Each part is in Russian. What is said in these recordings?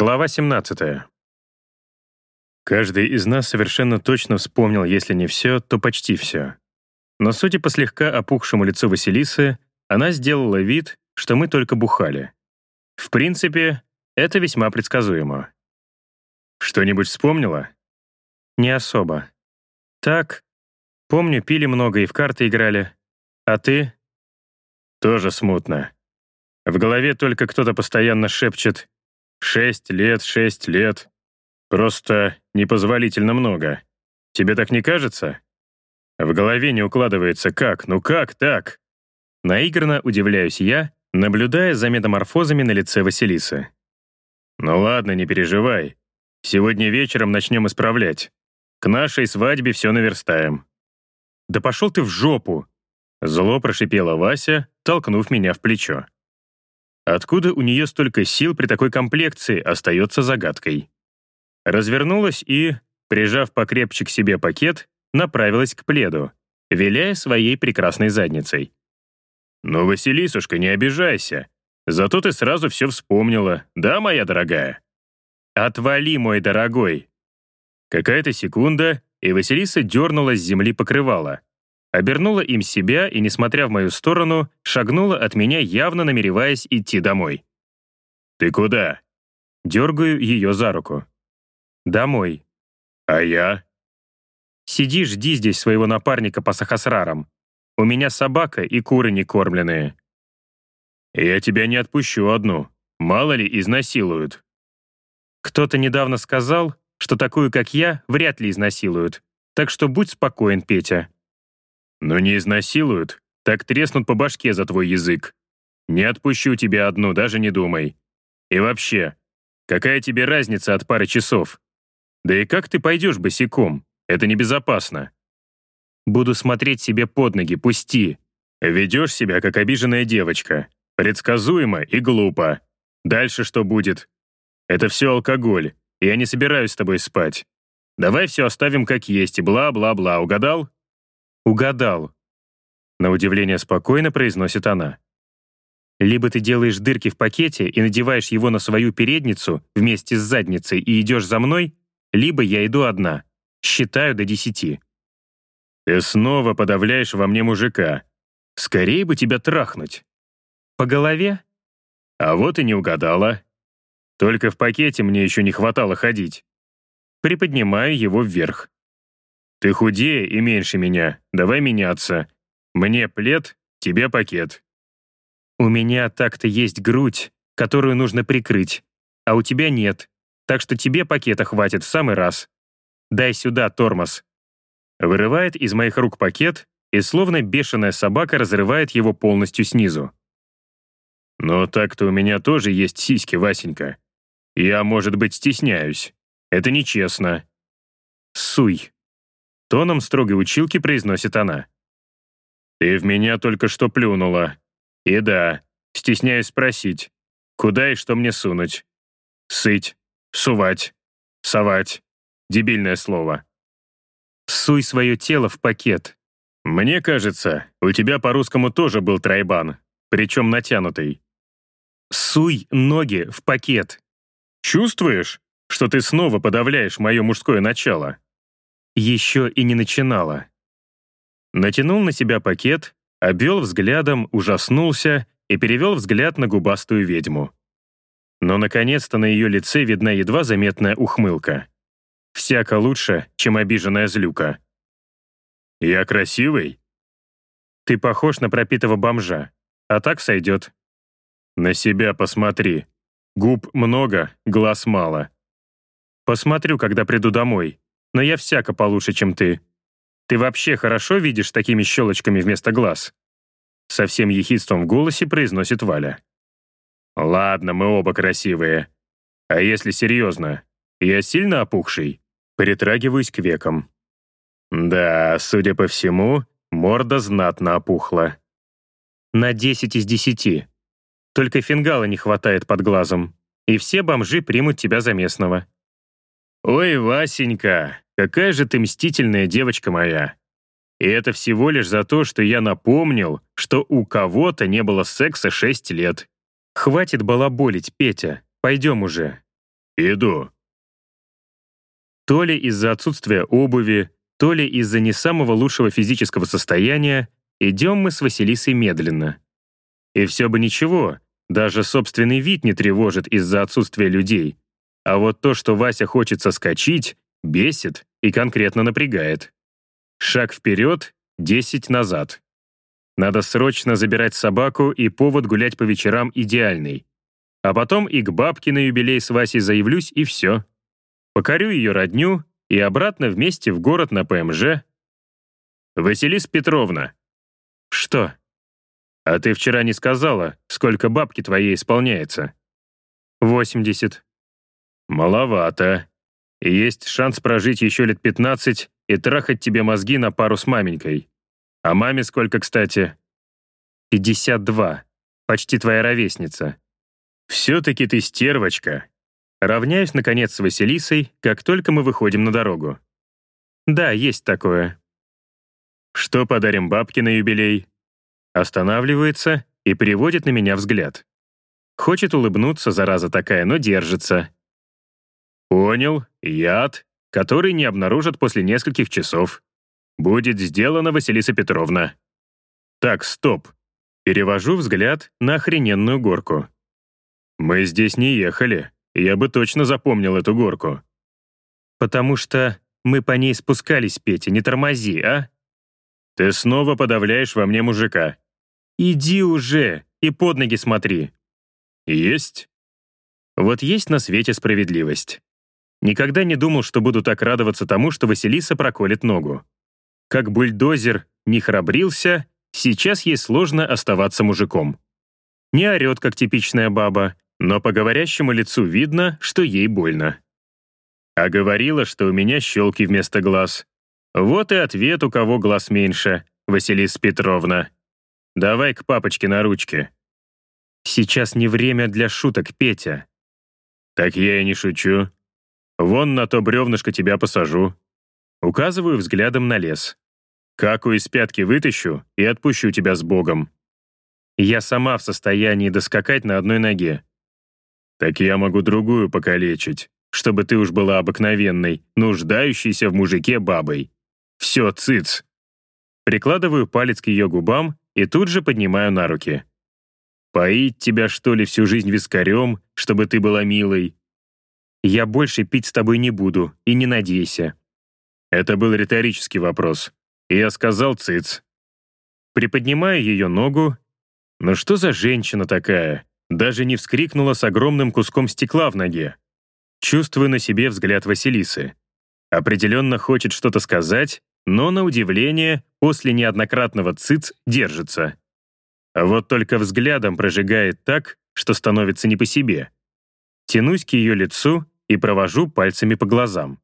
Глава 17. Каждый из нас совершенно точно вспомнил, если не все, то почти все. Но судя по слегка опухшему лицу Василисы, она сделала вид, что мы только бухали. В принципе, это весьма предсказуемо. Что-нибудь вспомнила? Не особо. Так, помню, пили много и в карты играли. А ты? Тоже смутно. В голове только кто-то постоянно шепчет Шесть лет, шесть лет. Просто непозволительно много. Тебе так не кажется? В голове не укладывается как, ну как так? Наигранно удивляюсь я, наблюдая за метаморфозами на лице Василисы. Ну ладно, не переживай. Сегодня вечером начнем исправлять. К нашей свадьбе все наверстаем. Да пошел ты в жопу! Зло прошипела Вася, толкнув меня в плечо. Откуда у нее столько сил при такой комплекции, остается загадкой. Развернулась и, прижав покрепче к себе пакет, направилась к пледу, виляя своей прекрасной задницей. «Ну, Василисушка, не обижайся. Зато ты сразу все вспомнила, да, моя дорогая?» «Отвали, мой дорогой!» Какая-то секунда, и Василиса дернула с земли покрывала, обернула им себя и, несмотря в мою сторону, шагнула от меня, явно намереваясь идти домой. «Ты куда?» Дергаю ее за руку. «Домой». «А я?» «Сиди, жди здесь своего напарника по сахасрарам. У меня собака и куры не кормленные». «Я тебя не отпущу одну. Мало ли, изнасилуют». «Кто-то недавно сказал, что такую, как я, вряд ли изнасилуют. Так что будь спокоен, Петя». Но не изнасилуют, так треснут по башке за твой язык. Не отпущу тебя одну, даже не думай. И вообще, какая тебе разница от пары часов? Да и как ты пойдешь босиком? Это небезопасно. Буду смотреть себе под ноги, пусти. Ведешь себя, как обиженная девочка. Предсказуемо и глупо. Дальше что будет? Это все алкоголь, я не собираюсь с тобой спать. Давай все оставим как есть и бла-бла-бла, угадал? «Угадал», — на удивление спокойно произносит она. «Либо ты делаешь дырки в пакете и надеваешь его на свою передницу вместе с задницей и идешь за мной, либо я иду одна. Считаю до десяти». «Ты снова подавляешь во мне мужика. Скорее бы тебя трахнуть». «По голове?» «А вот и не угадала. Только в пакете мне еще не хватало ходить». Приподнимаю его вверх. Ты худее и меньше меня, давай меняться. Мне плед, тебе пакет. У меня так-то есть грудь, которую нужно прикрыть, а у тебя нет, так что тебе пакета хватит в самый раз. Дай сюда тормоз. Вырывает из моих рук пакет и словно бешеная собака разрывает его полностью снизу. Но так-то у меня тоже есть сиськи, Васенька. Я, может быть, стесняюсь. Это нечестно. Суй. Тоном строгой училки произносит она. «Ты в меня только что плюнула. И да, стесняюсь спросить, куда и что мне сунуть? Сыть, сувать, совать. Дебильное слово. Суй свое тело в пакет. Мне кажется, у тебя по-русскому тоже был тройбан, причем натянутый. Суй ноги в пакет. Чувствуешь, что ты снова подавляешь мое мужское начало? Еще и не начинала. Натянул на себя пакет, обвел взглядом, ужаснулся и перевел взгляд на губастую ведьму. Но, наконец-то, на ее лице видна едва заметная ухмылка. Всяко лучше, чем обиженная злюка. «Я красивый?» «Ты похож на пропитого бомжа, а так сойдет». «На себя посмотри. Губ много, глаз мало». «Посмотрю, когда приду домой но я всяко получше, чем ты. Ты вообще хорошо видишь такими щелочками вместо глаз?» Со всем ехидством в голосе произносит Валя. «Ладно, мы оба красивые. А если серьезно, я сильно опухший?» Притрагиваюсь к векам. Да, судя по всему, морда знатно опухла. На 10 из 10. Только фингала не хватает под глазом, и все бомжи примут тебя за местного. «Ой, Васенька, какая же ты мстительная девочка моя!» И это всего лишь за то, что я напомнил, что у кого-то не было секса шесть лет. «Хватит балаболить, Петя, пойдем уже». «Иду». То ли из-за отсутствия обуви, то ли из-за не самого лучшего физического состояния, идем мы с Василисой медленно. И все бы ничего, даже собственный вид не тревожит из-за отсутствия людей. А вот то, что Вася хочет соскочить, бесит и конкретно напрягает. Шаг вперед, десять назад. Надо срочно забирать собаку, и повод гулять по вечерам идеальный. А потом и к бабке на юбилей с Васей заявлюсь, и все. Покорю ее родню и обратно вместе в город на ПМЖ. «Василис Петровна». «Что?» «А ты вчера не сказала, сколько бабки твоей исполняется?» «Восемьдесят». «Маловато. Есть шанс прожить еще лет пятнадцать и трахать тебе мозги на пару с маменькой. А маме сколько, кстати?» «Пятьдесят два. Почти твоя ровесница». «Все-таки ты стервочка». Равняюсь, наконец, с Василисой, как только мы выходим на дорогу. «Да, есть такое». «Что подарим бабке на юбилей?» Останавливается и переводит на меня взгляд. Хочет улыбнуться, зараза такая, но держится. «Понял. Яд, который не обнаружат после нескольких часов. Будет сделано, Василиса Петровна». «Так, стоп». Перевожу взгляд на охрененную горку. «Мы здесь не ехали. Я бы точно запомнил эту горку». «Потому что мы по ней спускались, Петя, не тормози, а?» «Ты снова подавляешь во мне мужика». «Иди уже и под ноги смотри». «Есть?» Вот есть на свете справедливость. Никогда не думал, что буду так радоваться тому, что Василиса проколет ногу. Как бульдозер не храбрился, сейчас ей сложно оставаться мужиком. Не орет, как типичная баба, но по говорящему лицу видно, что ей больно. А говорила, что у меня щелки вместо глаз. Вот и ответ, у кого глаз меньше, Василиса Петровна. Давай к папочке на ручке. Сейчас не время для шуток, Петя. Так я и не шучу. Вон на то бревнышко тебя посажу. Указываю взглядом на лес. Каку из пятки вытащу и отпущу тебя с Богом. Я сама в состоянии доскакать на одной ноге. Так я могу другую покалечить, чтобы ты уж была обыкновенной, нуждающейся в мужике бабой. Все, цыц. Прикладываю палец к ее губам и тут же поднимаю на руки. Поить тебя, что ли, всю жизнь вискарем, чтобы ты была милой? Я больше пить с тобой не буду, и не надейся». Это был риторический вопрос. Я сказал «цыц». Приподнимаю ее ногу. Но что за женщина такая? Даже не вскрикнула с огромным куском стекла в ноге. Чувствую на себе взгляд Василисы. Определенно хочет что-то сказать, но, на удивление, после неоднократного цыц держится. А вот только взглядом прожигает так, что становится не по себе. Тянусь к ее лицу и провожу пальцами по глазам.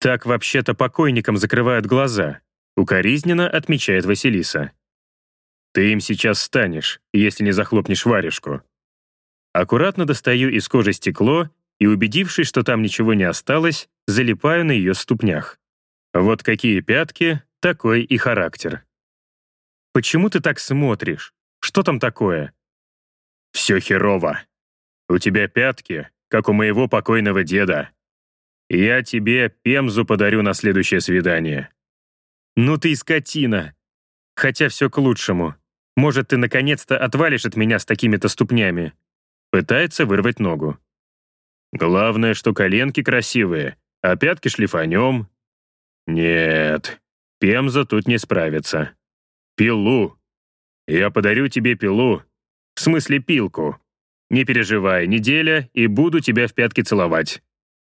Так вообще-то покойникам закрывают глаза, укоризненно отмечает Василиса. Ты им сейчас станешь, если не захлопнешь варежку. Аккуратно достаю из кожи стекло и, убедившись, что там ничего не осталось, залипаю на ее ступнях. Вот какие пятки, такой и характер. Почему ты так смотришь? Что там такое? Все херово. У тебя пятки, как у моего покойного деда. Я тебе Пемзу подарю на следующее свидание». «Ну ты и скотина. Хотя все к лучшему. Может, ты наконец-то отвалишь от меня с такими-то ступнями». Пытается вырвать ногу. «Главное, что коленки красивые, а пятки шлифанем». «Нет, Пемза тут не справится. Пилу. Я подарю тебе пилу. В смысле пилку. Не переживай, неделя, и буду тебя в пятки целовать.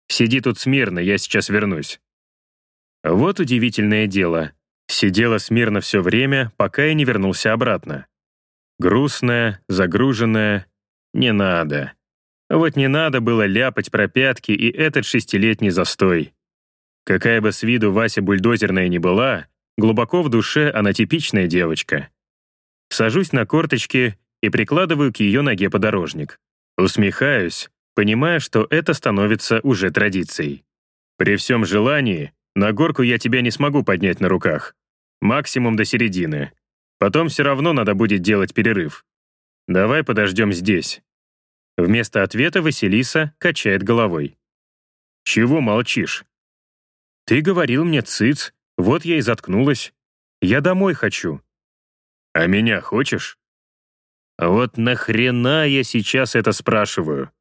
Сиди тут смирно, я сейчас вернусь». Вот удивительное дело. Сидела смирно все время, пока я не вернулся обратно. Грустная, загруженная. Не надо. Вот не надо было ляпать про пятки и этот шестилетний застой. Какая бы с виду Вася бульдозерная ни была, глубоко в душе она типичная девочка. Сажусь на корточки и прикладываю к ее ноге подорожник. Усмехаюсь, понимая, что это становится уже традицией. При всем желании, на горку я тебя не смогу поднять на руках. Максимум до середины. Потом все равно надо будет делать перерыв. Давай подождем здесь. Вместо ответа Василиса качает головой. Чего молчишь? Ты говорил мне цыц, вот я и заткнулась. Я домой хочу. А меня хочешь? Вот нахрена я сейчас это спрашиваю?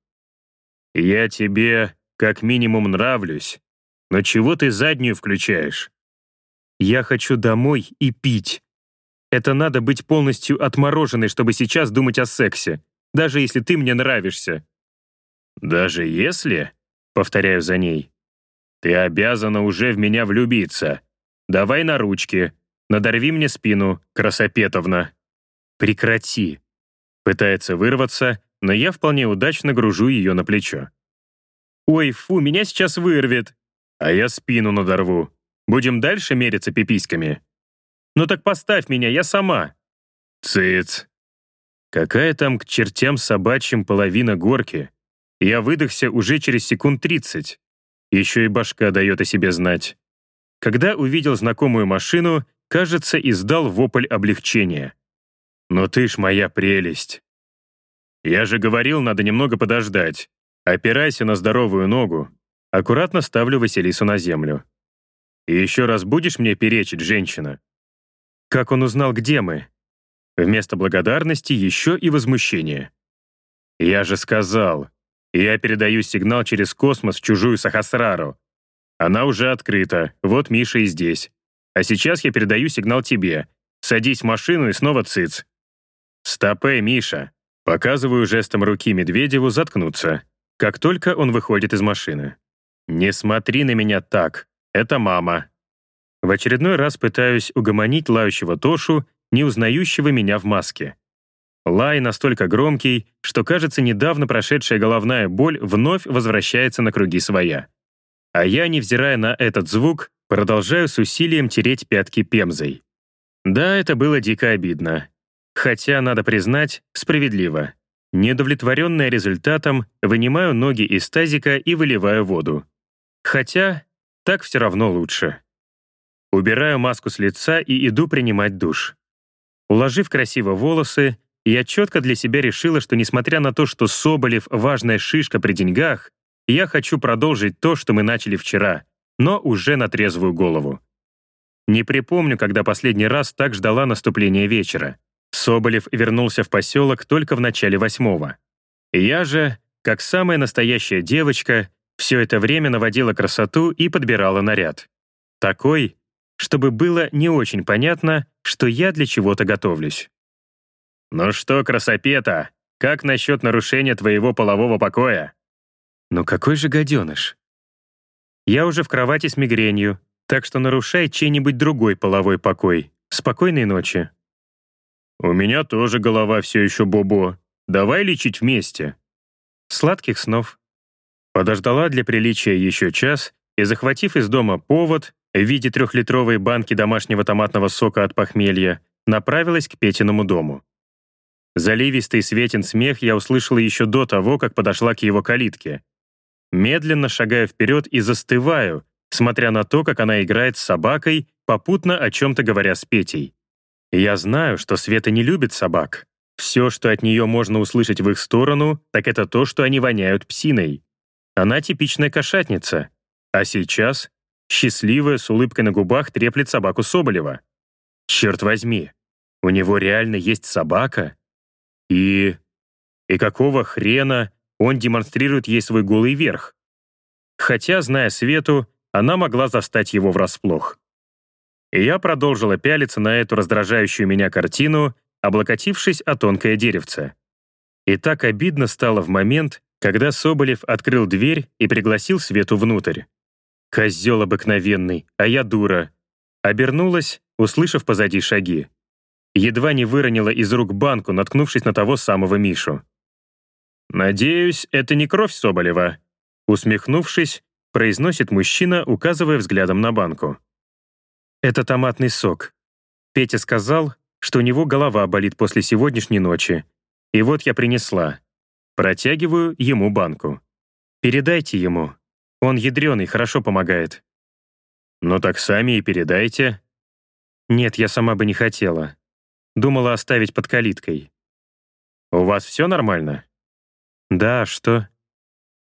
Я тебе как минимум нравлюсь, но чего ты заднюю включаешь? Я хочу домой и пить. Это надо быть полностью отмороженной, чтобы сейчас думать о сексе, даже если ты мне нравишься. Даже если, повторяю за ней, ты обязана уже в меня влюбиться. Давай на ручки, надорви мне спину, красопетовна. Прекрати. Пытается вырваться, но я вполне удачно гружу ее на плечо. «Ой, фу, меня сейчас вырвет!» «А я спину надорву. Будем дальше мериться пиписьками?» «Ну так поставь меня, я сама!» «Цыц!» Какая там к чертям собачьим половина горки? Я выдохся уже через секунд тридцать. Еще и башка дает о себе знать. Когда увидел знакомую машину, кажется, издал вопль облегчения. «Но ты ж моя прелесть!» «Я же говорил, надо немного подождать. Опирайся на здоровую ногу. Аккуратно ставлю Василису на землю. И еще раз будешь мне перечить, женщина?» Как он узнал, где мы? Вместо благодарности еще и возмущение. «Я же сказал, я передаю сигнал через космос в чужую Сахасрару. Она уже открыта, вот Миша и здесь. А сейчас я передаю сигнал тебе. Садись в машину и снова цыц». «Стопэ, Миша!» Показываю жестом руки Медведеву заткнуться как только он выходит из машины. «Не смотри на меня так, это мама». В очередной раз пытаюсь угомонить лающего Тошу, не узнающего меня в маске. Лай настолько громкий, что, кажется, недавно прошедшая головная боль вновь возвращается на круги своя. А я, невзирая на этот звук, продолжаю с усилием тереть пятки пемзой. Да, это было дико обидно. Хотя, надо признать, справедливо. Недовлетворенная результатом, вынимаю ноги из тазика и выливаю воду. Хотя, так все равно лучше. Убираю маску с лица и иду принимать душ. Уложив красиво волосы, я четко для себя решила, что несмотря на то, что Соболев — важная шишка при деньгах, я хочу продолжить то, что мы начали вчера, но уже на трезвую голову. Не припомню, когда последний раз так ждала наступления вечера. Соболев вернулся в поселок только в начале восьмого. Я же, как самая настоящая девочка, все это время наводила красоту и подбирала наряд. Такой, чтобы было не очень понятно, что я для чего-то готовлюсь. «Ну что, красопета, как насчет нарушения твоего полового покоя?» «Ну какой же гаденыш?» «Я уже в кровати с мигренью, так что нарушай чей-нибудь другой половой покой. Спокойной ночи». «У меня тоже голова все еще бобо. Давай лечить вместе». Сладких снов. Подождала для приличия еще час и, захватив из дома повод в виде трехлитровой банки домашнего томатного сока от похмелья, направилась к Петиному дому. Заливистый светен смех я услышала еще до того, как подошла к его калитке. Медленно шагаю вперед и застываю, смотря на то, как она играет с собакой, попутно о чем-то говоря с Петей. Я знаю, что Света не любит собак. Все, что от нее можно услышать в их сторону, так это то, что они воняют псиной. Она типичная кошатница. А сейчас, счастливая, с улыбкой на губах, треплет собаку Соболева. Черт возьми, у него реально есть собака? И... И какого хрена он демонстрирует ей свой голый верх? Хотя, зная Свету, она могла застать его врасплох и я продолжила пялиться на эту раздражающую меня картину, облокотившись о тонкое деревце. И так обидно стало в момент, когда Соболев открыл дверь и пригласил Свету внутрь. Козел обыкновенный, а я дура. Обернулась, услышав позади шаги. Едва не выронила из рук банку, наткнувшись на того самого Мишу. «Надеюсь, это не кровь Соболева», усмехнувшись, произносит мужчина, указывая взглядом на банку. Это томатный сок. Петя сказал, что у него голова болит после сегодняшней ночи. И вот я принесла. Протягиваю ему банку. Передайте ему. Он ядреный, хорошо помогает. Ну так сами и передайте. Нет, я сама бы не хотела. Думала оставить под калиткой. У вас все нормально? Да, что?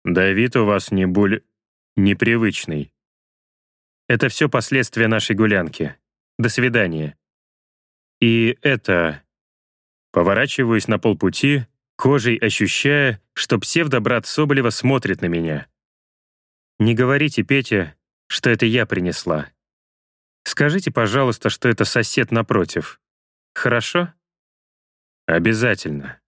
Давид у вас не буль... непривычный. Это все последствия нашей гулянки. До свидания. И это... Поворачиваюсь на полпути, кожей ощущая, что псевдобрат Соболева смотрит на меня. Не говорите, Петя, что это я принесла. Скажите, пожалуйста, что это сосед напротив. Хорошо? Обязательно.